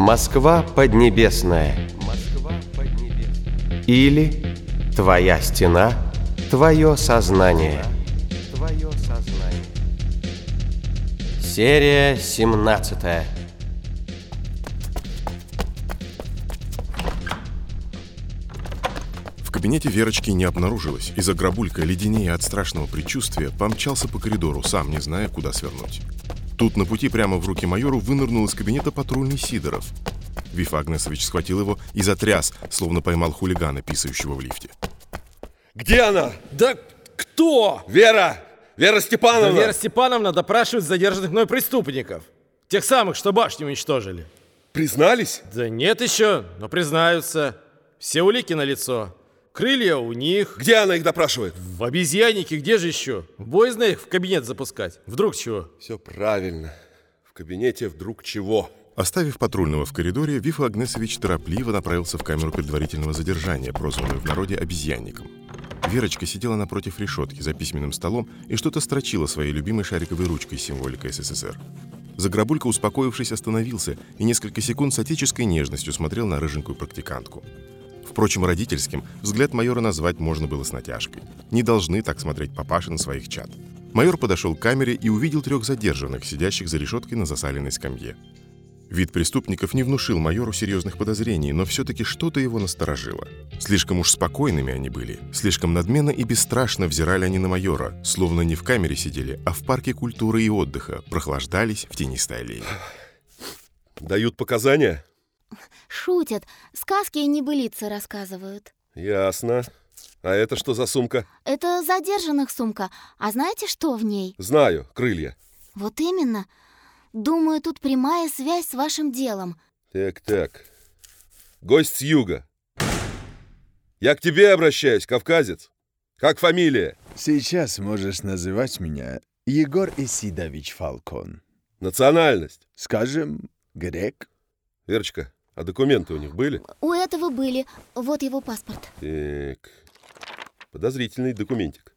Москва поднебесная. Москва поднебесная. Или Твоя стена, твое сознание. Твое сознание. Серия 17. В кабинете Верочки не обнаружилось, и Заграбулька, леденее от страшного предчувствия, помчался по коридору, сам не зная, куда свернуть. Тут на пути прямо в руки майору вынырнул из кабинета патрульный Сидоров. Виф Агнесович схватил его и затряс, словно поймал хулигана, писающего в лифте. Где она? Да кто? Вера! Вера Степановна! Да Вера Степановна допрашивает задержанных мной преступников. Тех самых, что башню уничтожили. Признались? Да нет еще, но признаются. Все улики на лицо. Крылья у них. Где она их допрашивает? В обезьяннике, где же еще? Боязно их в кабинет запускать. Вдруг чего? Все правильно. В кабинете вдруг чего? Оставив патрульного в коридоре, Виф Агнесович торопливо направился в камеру предварительного задержания, прозванную в народе обезьянником. Верочка сидела напротив решетки за письменным столом и что-то строчила своей любимой шариковой ручкой с символикой СССР. Заграбулька, успокоившись, остановился и несколько секунд с отеческой нежностью смотрел на рыженькую практикантку. Впрочем, родительским взгляд майора назвать можно было с натяжкой. Не должны так смотреть папаши на своих чад. Майор подошел к камере и увидел трех задержанных, сидящих за решеткой на засаленной скамье. Вид преступников не внушил майору серьезных подозрений, но все-таки что-то его насторожило. Слишком уж спокойными они были, слишком надменно и бесстрашно взирали они на майора, словно не в камере сидели, а в парке культуры и отдыха, прохлаждались в тенистой аллее. Дают показания? Шутят, сказки и небылицы рассказывают. Ясно. А это что за сумка? Это задержанных сумка. А знаете, что в ней? Знаю, крылья. Вот именно. Думаю, тут прямая связь с вашим делом. Так-так. Гость с юга. Я к тебе обращаюсь, кавказец. Как фамилия? Сейчас можешь называть меня Егор Исидович Фалкон. Национальность? Скажем, грек. Верочка, а документы у них были? У этого были. Вот его паспорт. Так. Подозрительный документик.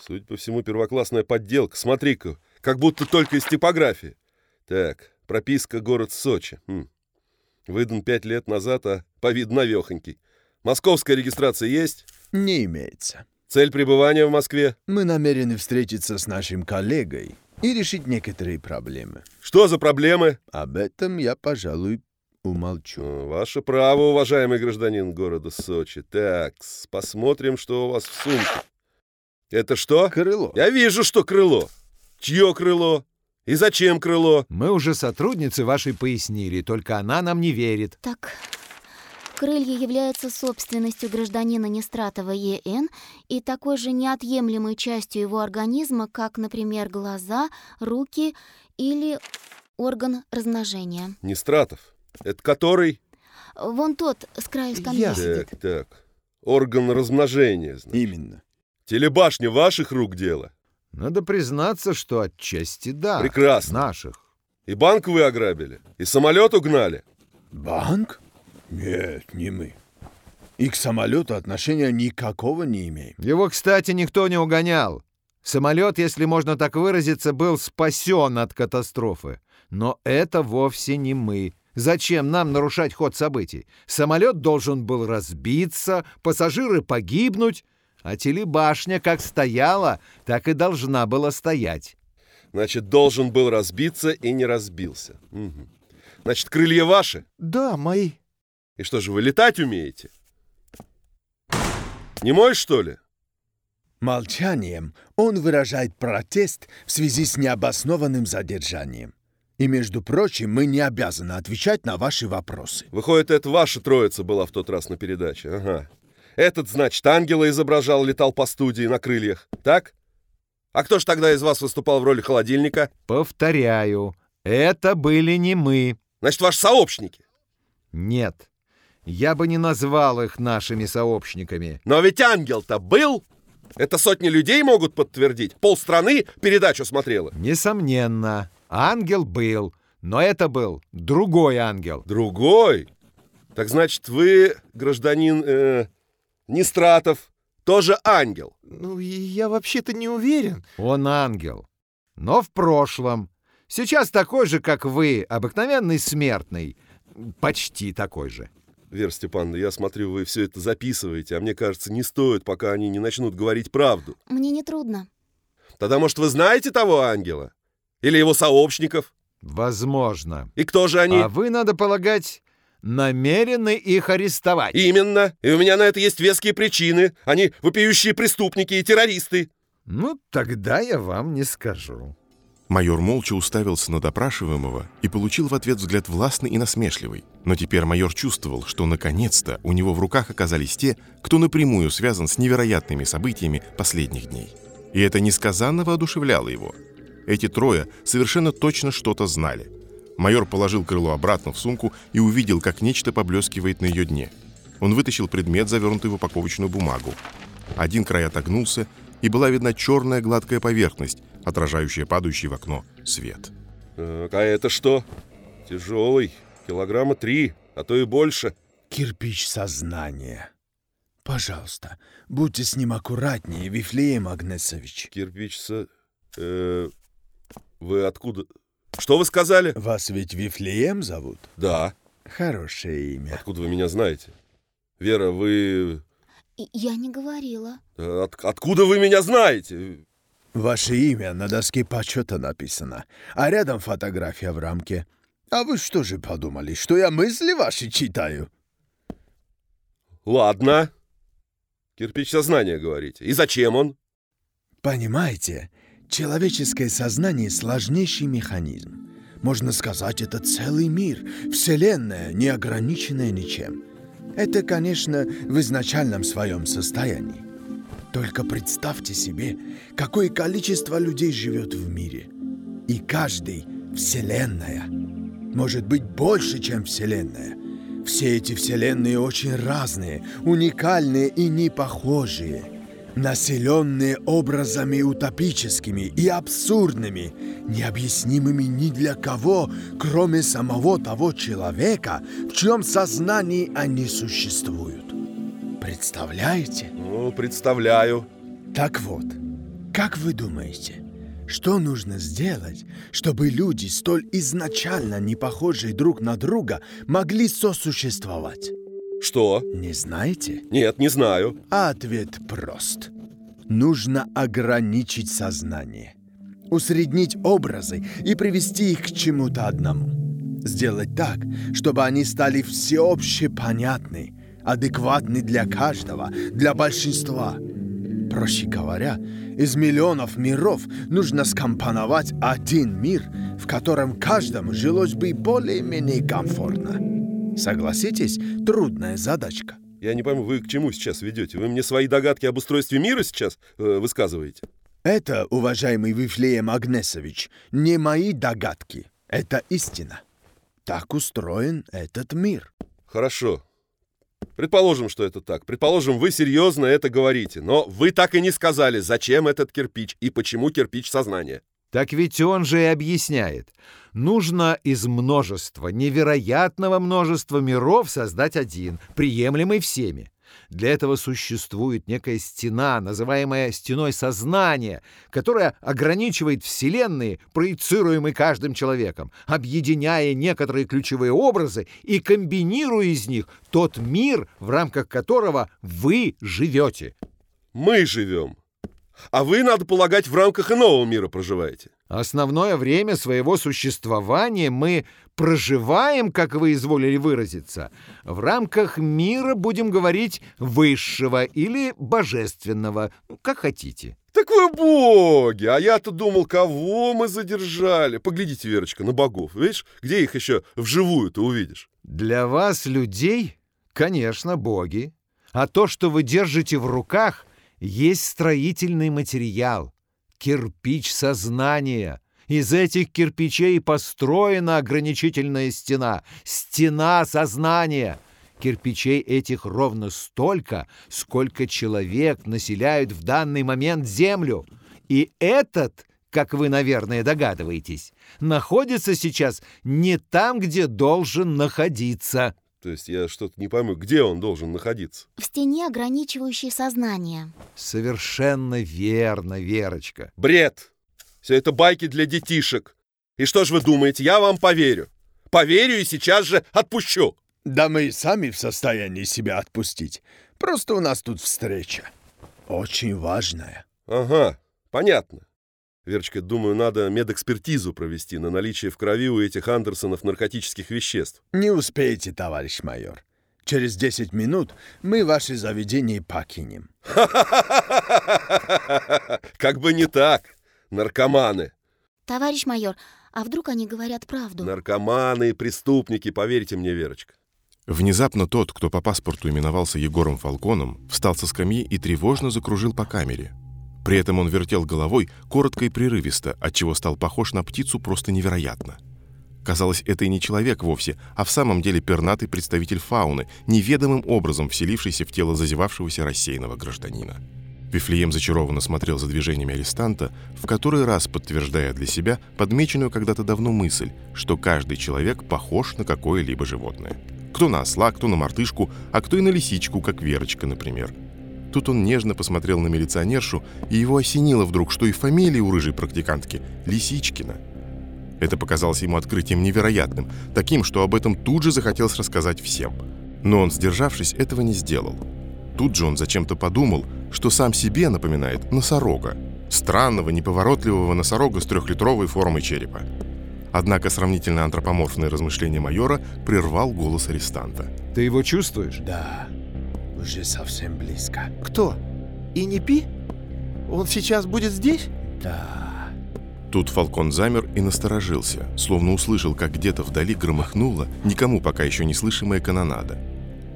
Судя по всему, первоклассная подделка. Смотри-ка, как будто только из типографии. Так, прописка город Сочи. Хм. Выдан пять лет назад, а по виду навехонький. Московская регистрация есть? Не имеется. Цель пребывания в Москве? Мы намерены встретиться с нашим коллегой и решить некоторые проблемы. Что за проблемы? Об этом я, пожалуй, умолчу. Ваше право, уважаемый гражданин города Сочи. Так, посмотрим, что у вас в сумке. Это что? Крыло. Я вижу, что крыло. Чье крыло? И зачем крыло? Мы уже сотрудницы вашей пояснили, только она нам не верит. Так, крылья являются собственностью гражданина Нестратова ЕН и такой же неотъемлемой частью его организма, как, например, глаза, руки или орган размножения. Нестратов? Это который? Вон тот с краю скамьи Я. сидит. Так, так. Орган размножения, значит. Именно. Телебашня ваших рук дело. Надо признаться, что отчасти да. Прекрасно. Наших. И банк вы ограбили, и самолет угнали. Банк? Нет, не мы. И к самолету отношения никакого не имеем. Его, кстати, никто не угонял. Самолет, если можно так выразиться, был спасен от катастрофы. Но это вовсе не мы. Зачем нам нарушать ход событий? Самолет должен был разбиться, пассажиры погибнуть, а телебашня как стояла, так и должна была стоять. Значит, должен был разбиться и не разбился. Мгм. Значит, крылья ваши? Да, мои. И что же, вы летать умеете? Не мой, что ли? Молчанием он выражает протест в связи с необоснованным задержанием. И, между прочим, мы не обязаны отвечать на ваши вопросы. Выходит, это ваша троица была в тот раз на передаче. Ага. Этот, значит, ангела изображал, летал по студии на крыльях. Так? А кто ж тогда из вас выступал в роли холодильника? Повторяю, это были не мы. Значит, ваши сообщники. Нет, я бы не назвал их нашими сообщниками. Но ведь ангел-то был. Это сотни людей могут подтвердить. Полстраны передачу смотрела. Несомненно, ангел был, но это был другой ангел. Другой? Так значит, вы, гражданин э, Нестратов, тоже ангел. Ну, я вообще-то не уверен. Он ангел. Но в прошлом. Сейчас такой же, как вы, обыкновенный смертный. Почти такой же. Вера Степановна, я смотрю, вы все это записываете, а мне кажется, не стоит, пока они не начнут говорить правду. Мне не трудно. Тогда, может, вы знаете того ангела? Или его сообщников? Возможно. И кто же они? А вы, надо полагать, намерены их арестовать. Именно. И у меня на это есть веские причины. Они вопиющие преступники и террористы. Ну, тогда я вам не скажу. Майор молча уставился на допрашиваемого и получил в ответ взгляд властный и насмешливый. Но теперь майор чувствовал, что наконец-то у него в руках оказались те, кто напрямую связан с невероятными событиями последних дней. И это несказанно воодушевляло его. Эти трое совершенно точно что-то знали. Майор положил крыло обратно в сумку и увидел, как нечто поблескивает на ее дне. Он вытащил предмет, завернутый в упаковочную бумагу. Один край отогнулся, и была видна черная гладкая поверхность, отражающая падающий в окно свет. А это что? Тяжелый. Килограмма три, а то и больше. Кирпич сознания. Пожалуйста, будьте с ним аккуратнее, Вифлеем Агнесович. Кирпич со... Э, вы откуда... Что вы сказали? Вас ведь Вифлеем зовут? Да. Хорошее имя. Откуда вы меня знаете? Вера, вы... Я не говорила. От, откуда вы меня знаете? Ваше имя на доске почета написано, а рядом фотография в рамке. А вы что же подумали, что я мысли ваши читаю? Ладно. Кирпич сознания, говорите. И зачем он? Понимаете, человеческое сознание — сложнейший механизм. Можно сказать, это целый мир, вселенная, не ограниченная ничем. Это, конечно, в изначальном своем состоянии. Только представьте себе, какое количество людей живет в мире. И каждый — вселенная. Может быть, больше, чем вселенная. Все эти вселенные очень разные, уникальные и непохожие. Населенные образами утопическими и абсурдными, необъяснимыми ни для кого, кроме самого того человека, в чьем сознании они существуют. Представляете? Ну, представляю. Так вот, как вы думаете, что нужно сделать, чтобы люди, столь изначально не похожие друг на друга, могли сосуществовать? Что? Не знаете? Нет, не знаю. Ответ прост. Нужно ограничить сознание, усреднить образы и привести их к чему-то одному. Сделать так, чтобы они стали всеобще понятны, адекватны для каждого, для большинства. Проще говоря, из миллионов миров нужно скомпоновать один мир, в котором каждому жилось бы более-менее комфортно. Согласитесь, трудная задачка. Я не пойму, вы к чему сейчас ведете? Вы мне свои догадки об устройстве мира сейчас э, высказываете? Это, уважаемый Вифлеем Агнесович, не мои догадки. Это истина. Так устроен этот мир. Хорошо. Предположим, что это так. Предположим, вы серьезно это говорите. Но вы так и не сказали, зачем этот кирпич и почему кирпич сознания. Так ведь он же и объясняет. Нужно из множества, невероятного множества миров создать один, приемлемый всеми. Для этого существует некая стена, называемая стеной сознания, которая ограничивает вселенные, проецируемые каждым человеком, объединяя некоторые ключевые образы и комбинируя из них тот мир, в рамках которого вы живете. Мы живем. А вы, надо полагать, в рамках иного мира проживаете. Основное время своего существования мы проживаем, как вы изволили выразиться, в рамках мира, будем говорить, высшего или божественного, как хотите. Так вы боги! А я-то думал, кого мы задержали. Поглядите, Верочка, на богов. Видишь, где их еще вживую-то увидишь? Для вас, людей, конечно, боги. А то, что вы держите в руках, есть строительный материал, кирпич сознания. Из этих кирпичей построена ограничительная стена, стена сознания. Кирпичей этих ровно столько, сколько человек населяют в данный момент Землю. И этот, как вы, наверное, догадываетесь, находится сейчас не там, где должен находиться. То есть я что-то не пойму, где он должен находиться? В стене, ограничивающей сознание. Совершенно верно, Верочка. Бред! Все это байки для детишек. И что же вы думаете, я вам поверю? Поверю и сейчас же отпущу. Да мы и сами в состоянии себя отпустить. Просто у нас тут встреча. Очень важная. Ага, понятно. Верочка, думаю, надо медэкспертизу провести на наличие в крови у этих Андерсонов наркотических веществ. Не успеете, товарищ майор. Через 10 минут мы ваше заведение покинем. Как бы не так. Наркоманы. Товарищ майор, а вдруг они говорят правду? Наркоманы и преступники, поверьте мне, Верочка. Внезапно тот, кто по паспорту именовался Егором Фалконом, встал со скамьи и тревожно закружил по камере. При этом он вертел головой коротко и прерывисто, отчего стал похож на птицу просто невероятно. Казалось, это и не человек вовсе, а в самом деле пернатый представитель фауны, неведомым образом вселившийся в тело зазевавшегося рассеянного гражданина. Вифлеем зачарованно смотрел за движениями арестанта, в который раз подтверждая для себя подмеченную когда-то давно мысль, что каждый человек похож на какое-либо животное. Кто на осла, кто на мартышку, а кто и на лисичку, как Верочка, например. Тут он нежно посмотрел на милиционершу, и его осенило вдруг, что и фамилия у рыжей практикантки – Лисичкина. Это показалось ему открытием невероятным, таким, что об этом тут же захотелось рассказать всем. Но он, сдержавшись, этого не сделал. Тут же он зачем-то подумал, что сам себе напоминает носорога. Странного, неповоротливого носорога с трехлитровой формой черепа. Однако сравнительно антропоморфное размышление майора прервал голос арестанта. Ты его чувствуешь? Да, уже совсем близко. Кто? И не пи? Он сейчас будет здесь? Да. Тут Фалкон замер и насторожился, словно услышал, как где-то вдали громыхнула, никому пока еще не слышимая канонада.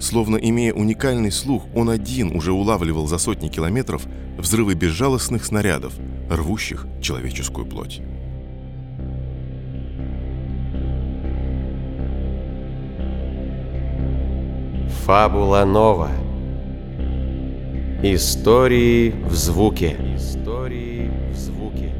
Словно имея уникальный слух, он один уже улавливал за сотни километров взрывы безжалостных снарядов, рвущих человеческую плоть. Фабула нова. Истории в звуке. Истории в звуке.